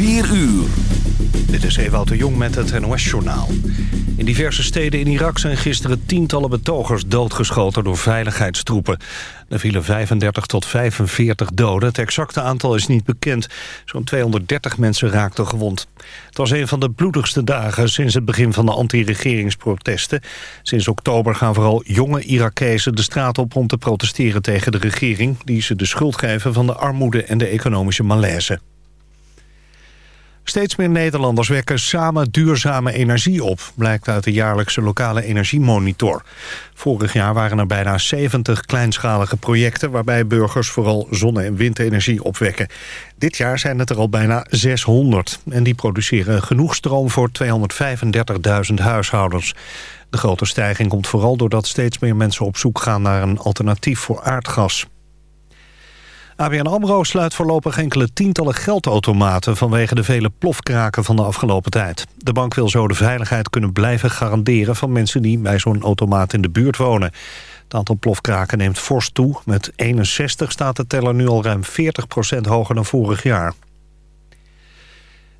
4 uur. Dit is Ewout de Jong met het NOS-journaal. In diverse steden in Irak zijn gisteren tientallen betogers doodgeschoten door veiligheidstroepen. Er vielen 35 tot 45 doden. Het exacte aantal is niet bekend. Zo'n 230 mensen raakten gewond. Het was een van de bloedigste dagen sinds het begin van de anti-regeringsprotesten. Sinds oktober gaan vooral jonge Irakezen de straat op om te protesteren tegen de regering... die ze de schuld geven van de armoede en de economische malaise. Steeds meer Nederlanders wekken samen duurzame energie op... blijkt uit de jaarlijkse lokale energiemonitor. Vorig jaar waren er bijna 70 kleinschalige projecten... waarbij burgers vooral zonne- en windenergie opwekken. Dit jaar zijn het er al bijna 600. En die produceren genoeg stroom voor 235.000 huishoudens. De grote stijging komt vooral doordat steeds meer mensen op zoek gaan... naar een alternatief voor aardgas. ABN AMRO sluit voorlopig enkele tientallen geldautomaten... vanwege de vele plofkraken van de afgelopen tijd. De bank wil zo de veiligheid kunnen blijven garanderen... van mensen die bij zo'n automaat in de buurt wonen. Het aantal plofkraken neemt fors toe. Met 61 staat de teller nu al ruim 40% hoger dan vorig jaar.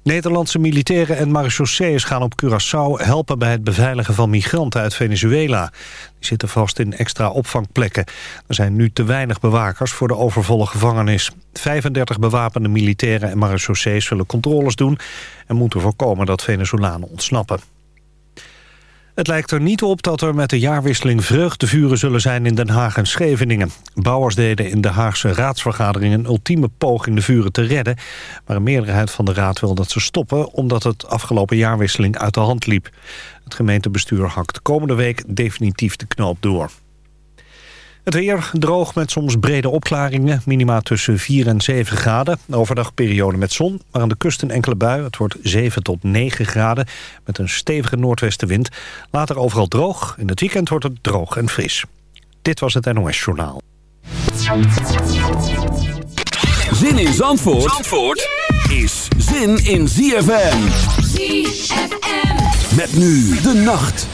Nederlandse militairen en marechaussees gaan op Curaçao helpen bij het beveiligen van migranten uit Venezuela. Die zitten vast in extra opvangplekken. Er zijn nu te weinig bewakers voor de overvolle gevangenis. 35 bewapende militairen en marechaussees zullen controles doen... en moeten voorkomen dat Venezolanen ontsnappen. Het lijkt er niet op dat er met de jaarwisseling vreugdevuren zullen zijn in Den Haag en Scheveningen. Bouwers deden in de Haagse raadsvergadering een ultieme poging de vuren te redden. Maar een meerderheid van de raad wil dat ze stoppen omdat het afgelopen jaarwisseling uit de hand liep. Het gemeentebestuur hakt komende week definitief de knoop door. Het weer droog met soms brede opklaringen. Minima tussen 4 en 7 graden. Overdag periode met zon, maar aan de kust een enkele bui. Het wordt 7 tot 9 graden met een stevige noordwestenwind. Later overal droog. In het weekend wordt het droog en fris. Dit was het NOS Journaal. Zin in Zandvoort, Zandvoort is zin in ZFM. ZFM. Met nu de nacht.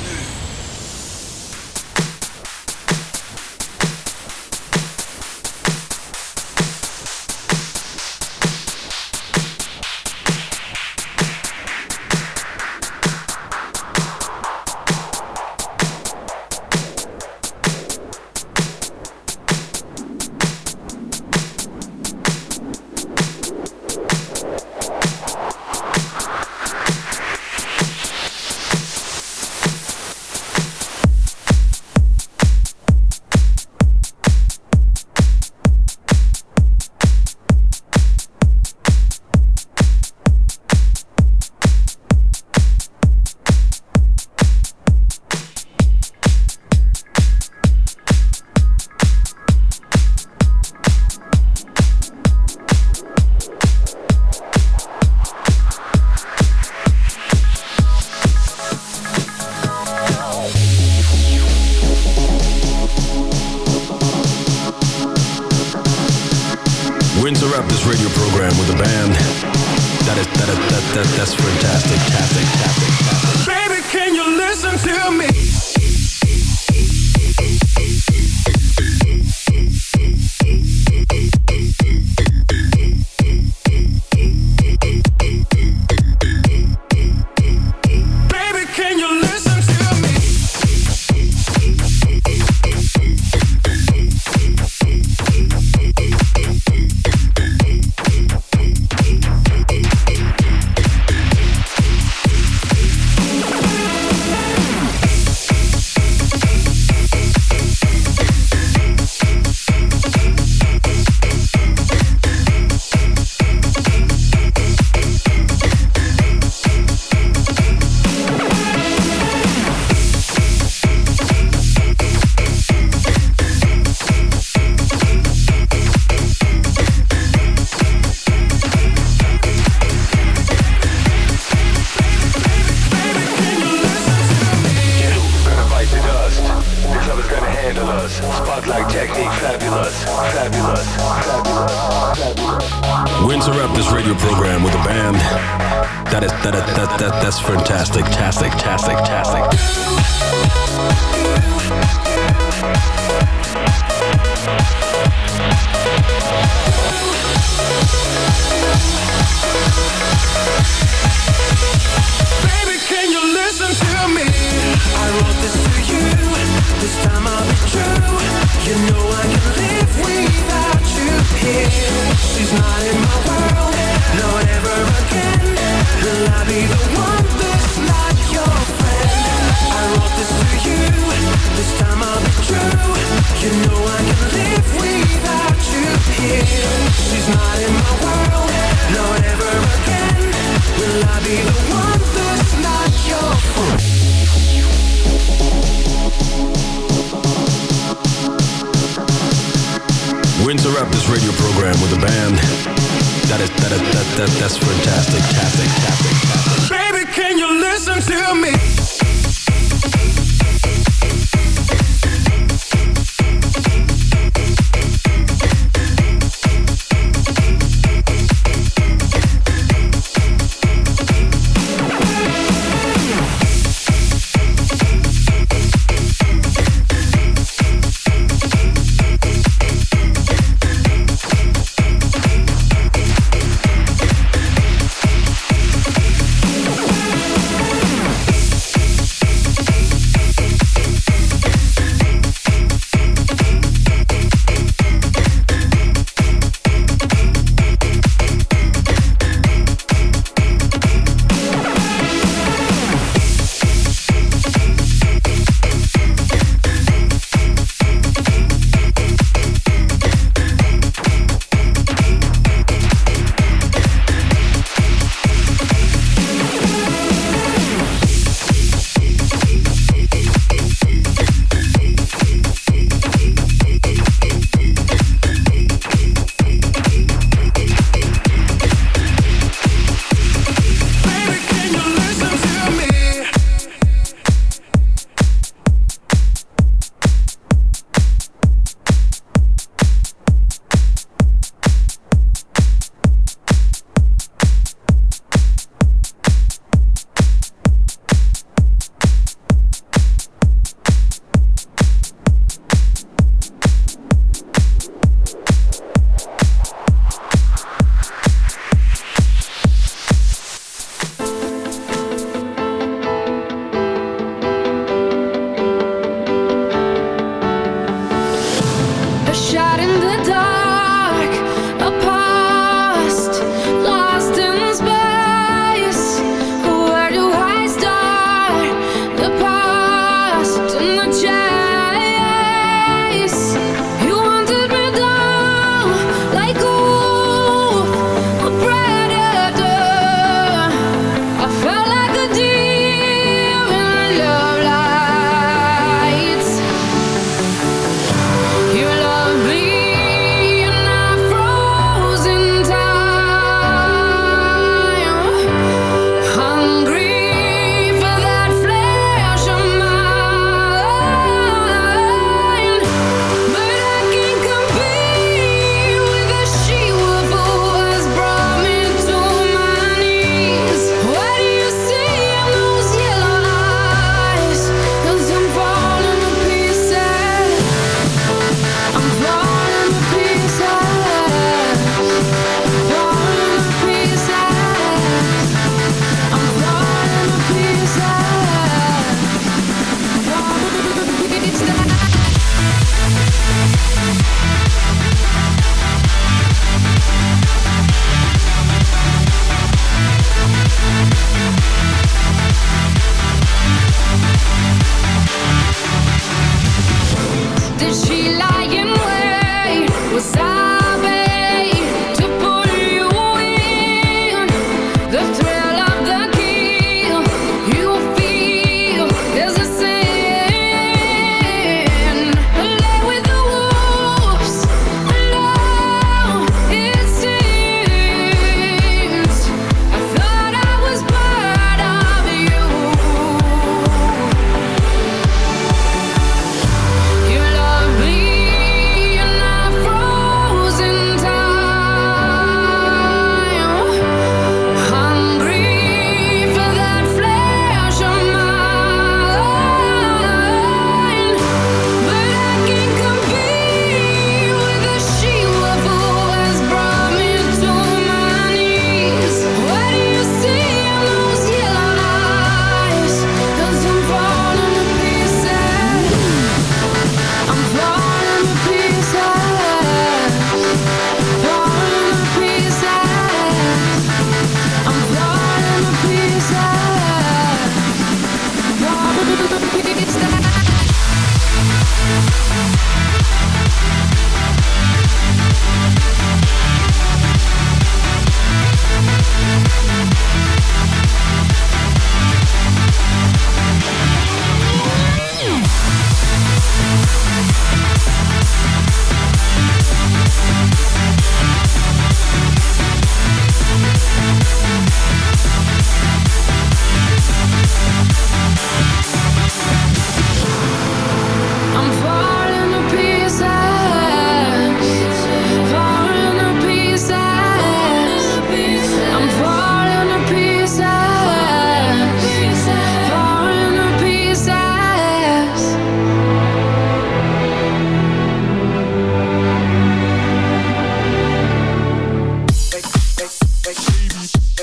to wrap this radio program with a band. That is that is, that that that's fantastic, fantastic, fantastic. Baby, can you listen to me?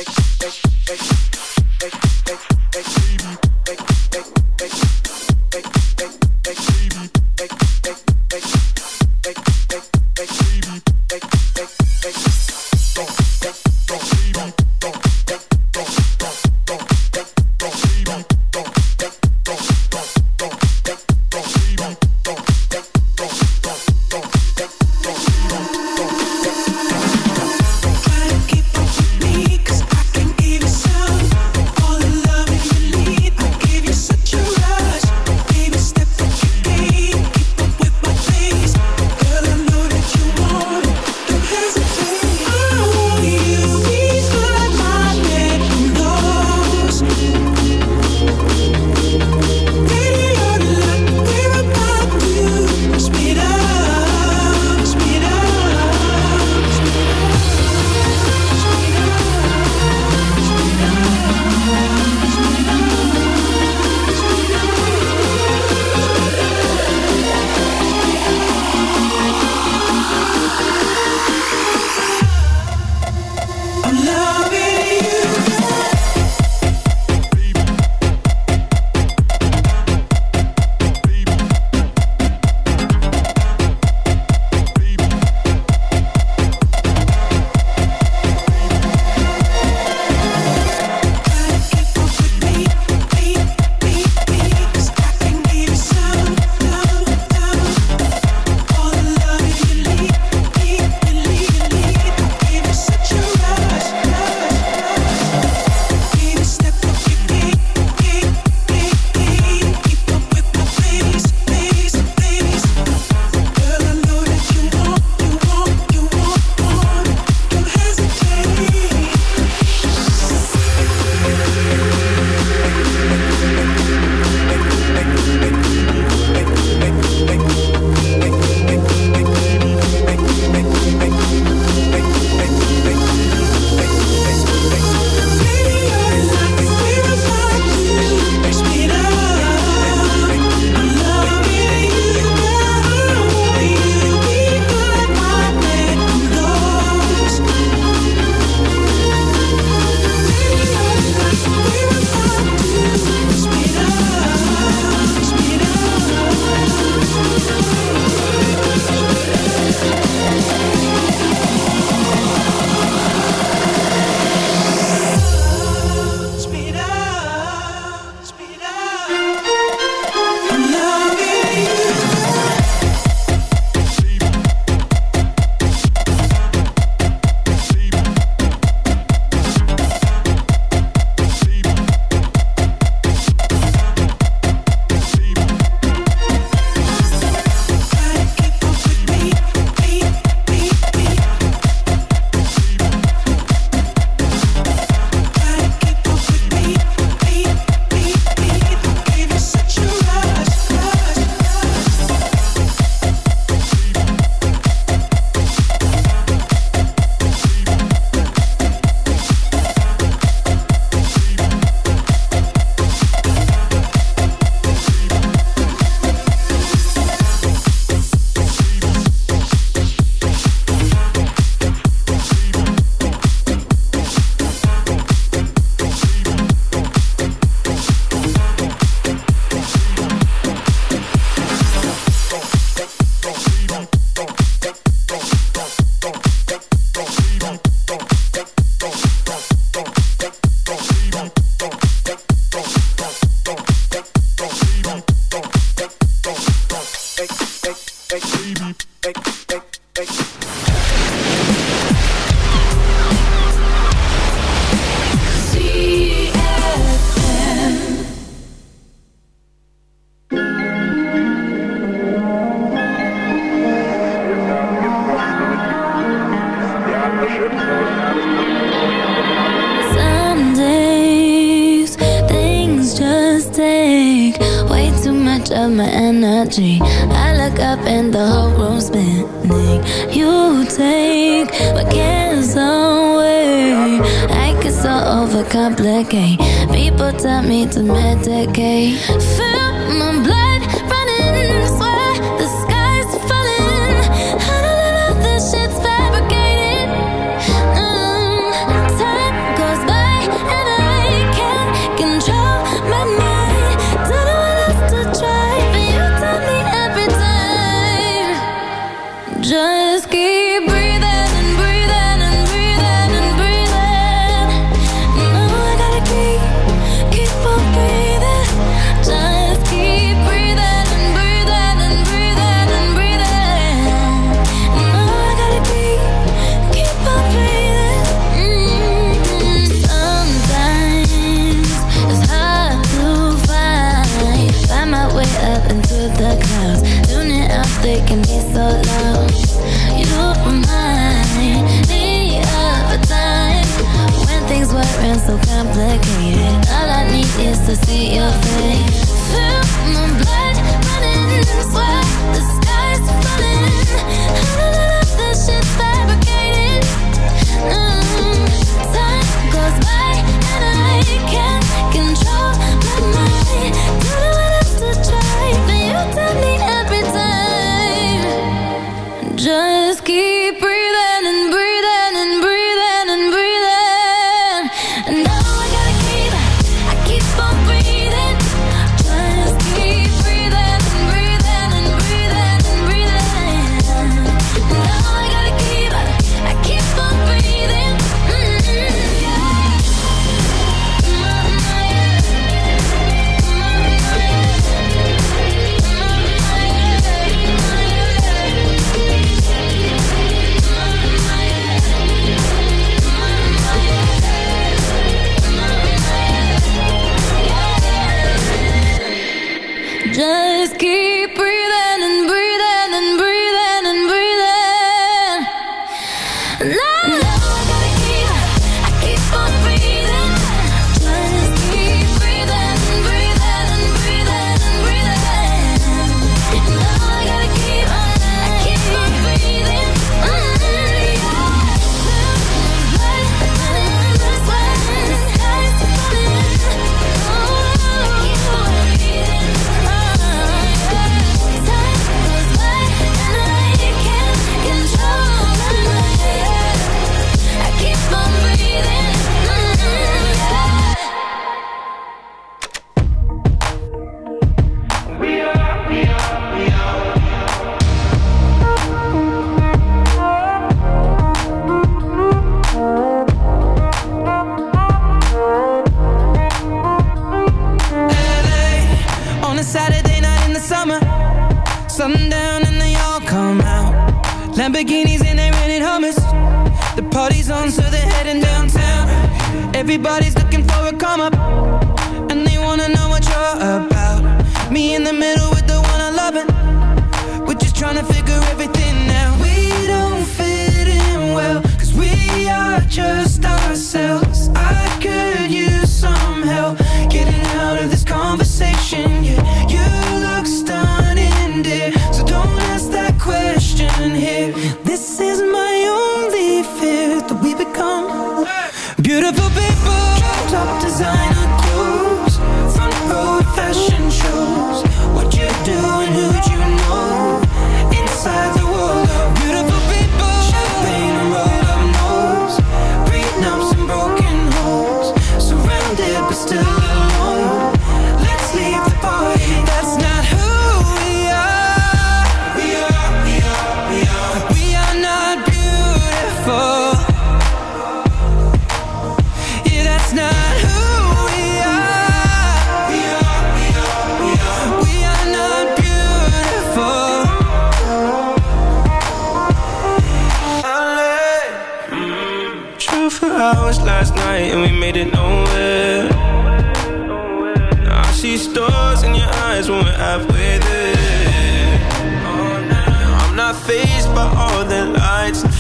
like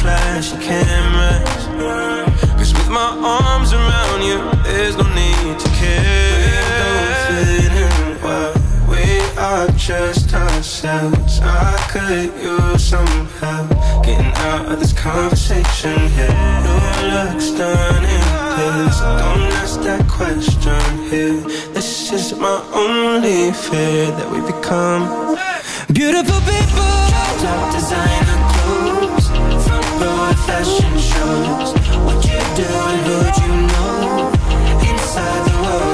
flash cameras. Cause with my arms around you, there's no need to care. We don't fit in well. We are just ourselves. I could use some help getting out of this conversation here. No looks done in place. Don't ask that question here. This is my only fear that we become beautiful people. Top designer fashion shows. What you do and who'd you know. Inside the world.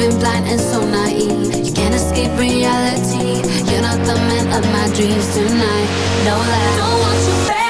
been blind and so naive. You can't escape reality. You're not the man of my dreams tonight. No lie. Don't want you back.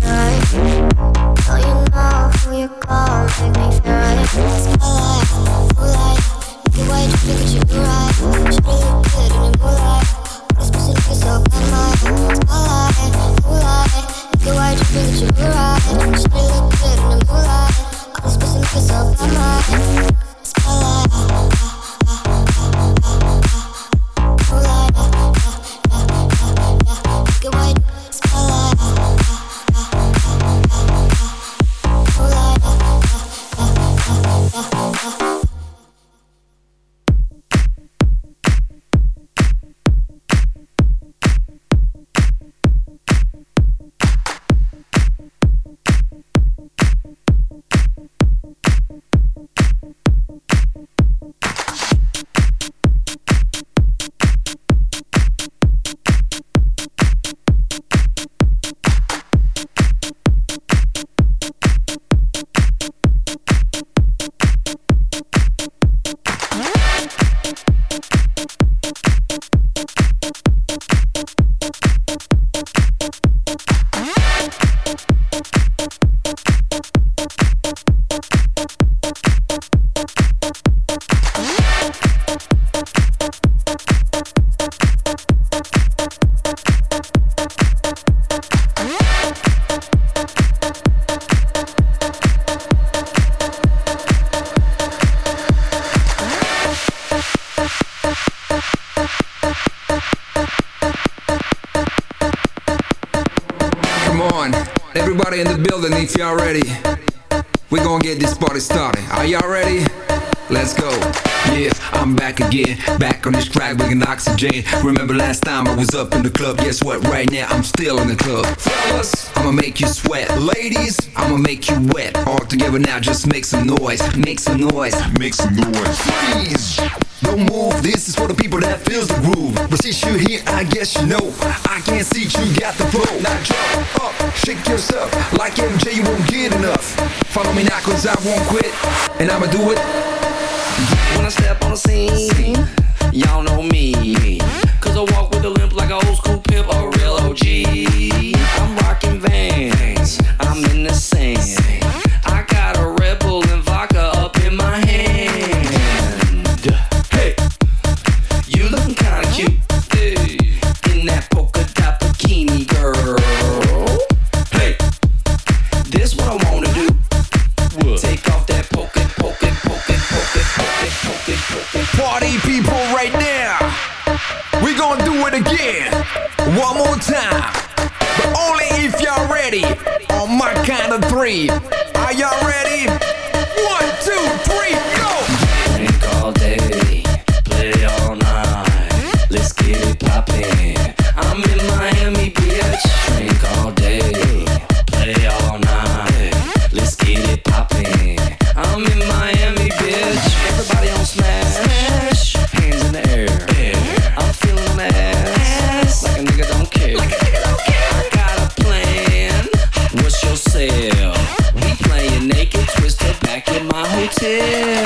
night. Back again, back on this track, bringing oxygen. Remember last time I was up in the club? Guess what? Right now I'm still in the club. Fellas, I'ma make you sweat. Ladies, I'ma make you wet. All together now, just make some noise. Make some noise. Make some noise. Please. Don't move, this is for the people that feels the groove. But since you're here, I guess you know. I can't see you got the flow. Now jump up, shake yourself. Like MJ, you won't get enough. Follow me now, cause I won't quit. And I'ma do it. Step on the scene, y'all know me. Cause I walk with a limp like an old school pimp, a real OG. It again. One more time. But only if y'all ready. On my count of three. Are y'all ready? Back in my hotel.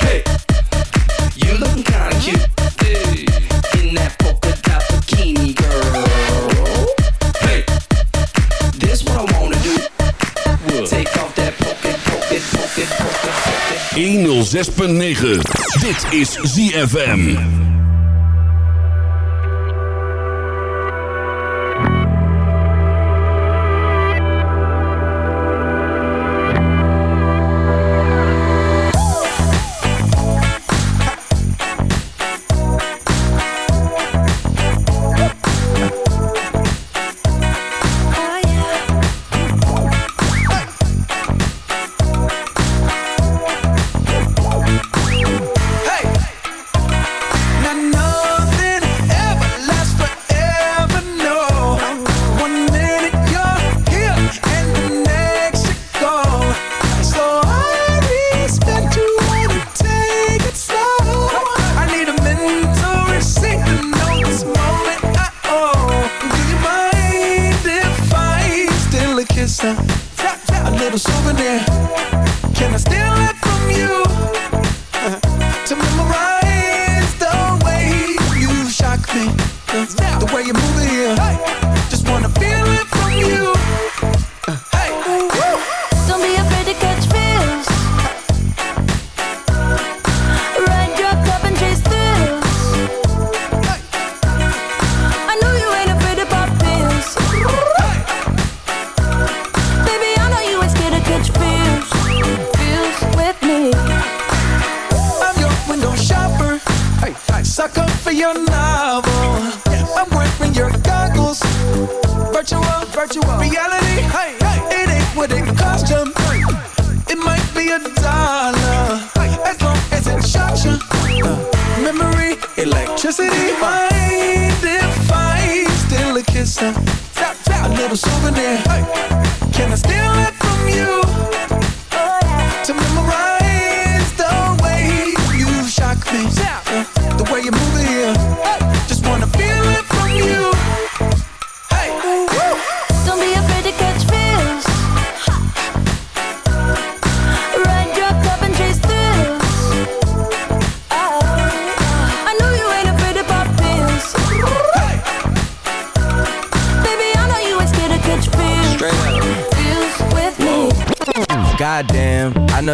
Hey, you looking kinda cute. In that polka dot bikini, girl. Hey, this what I wanna do. Take off that polka, polka, polka, polka, polka. 106.9. Dit is ZFM. yourself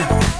yeah.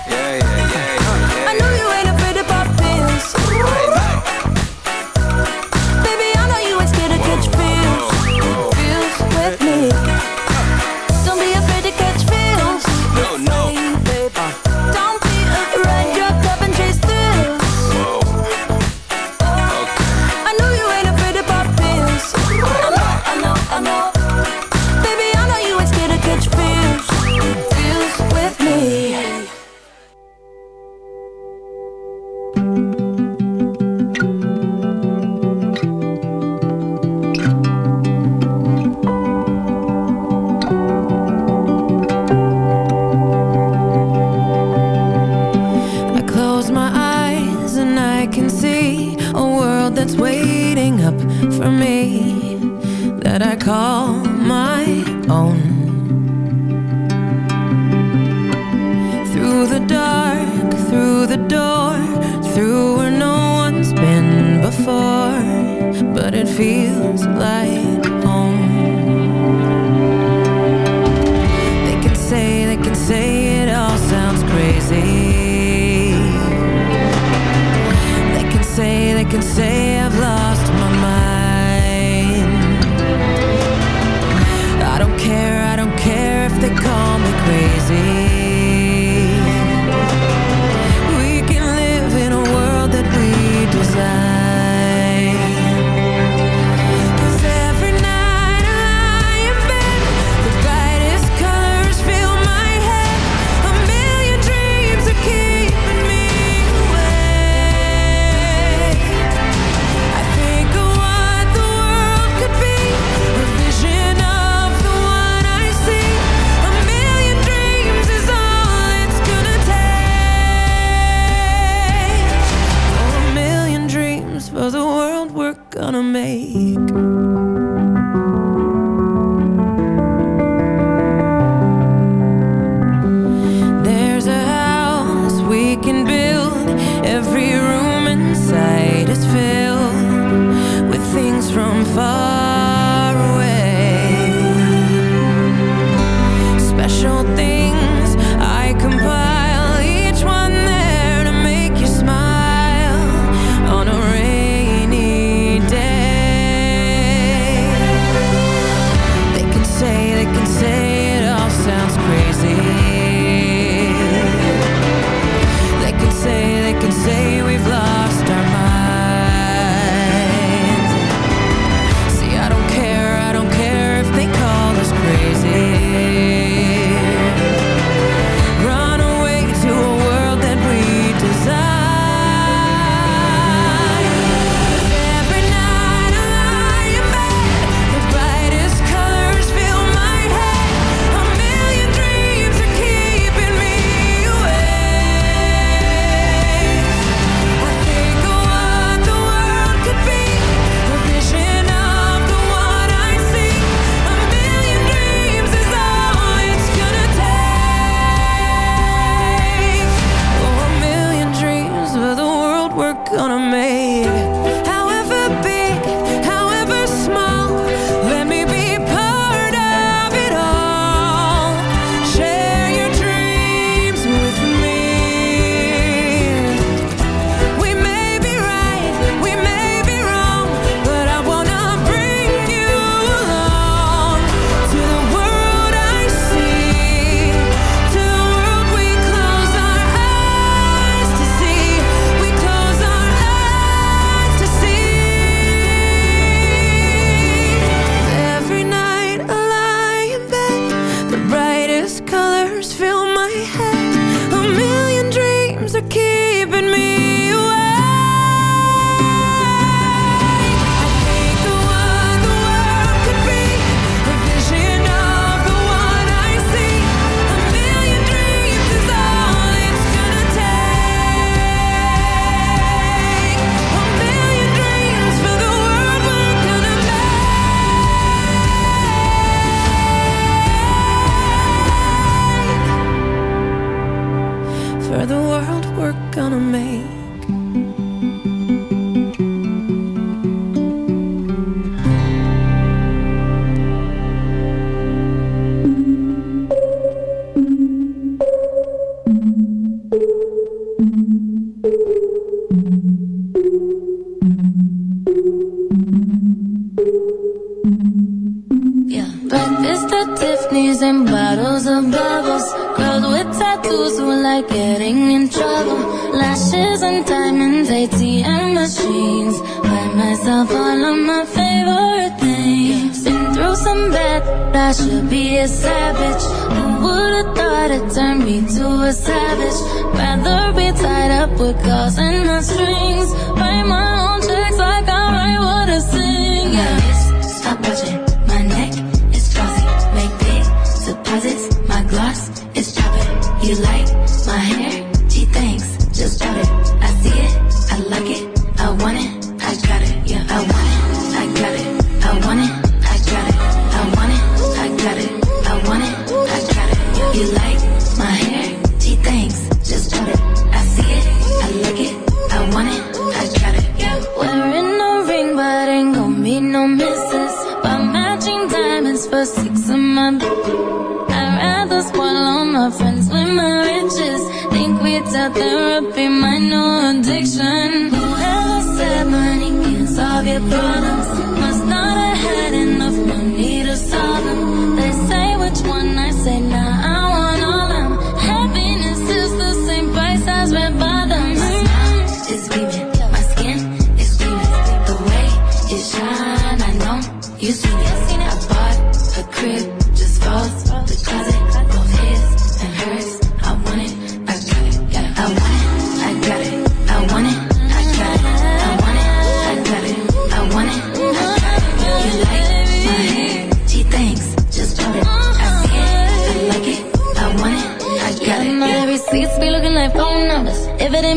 six a month. I'd rather swallow my friends with my riches. Think without therapy, my new addiction. Whoever said money can solve your problems.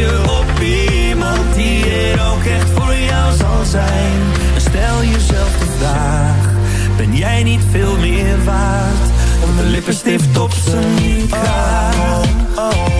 Je op iemand die er ook echt voor jou zal zijn? Stel jezelf de vraag, ben jij niet veel meer waard? Om de lippenstift op zijn kraag. oh, oh,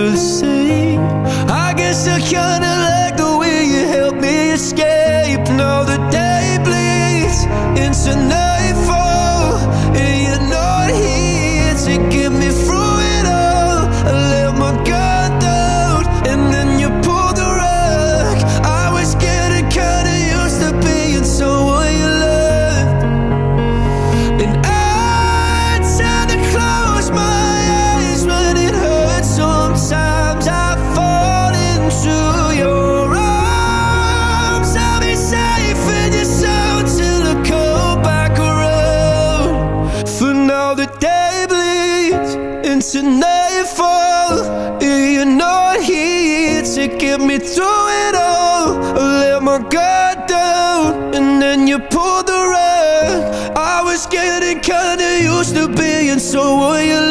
so will you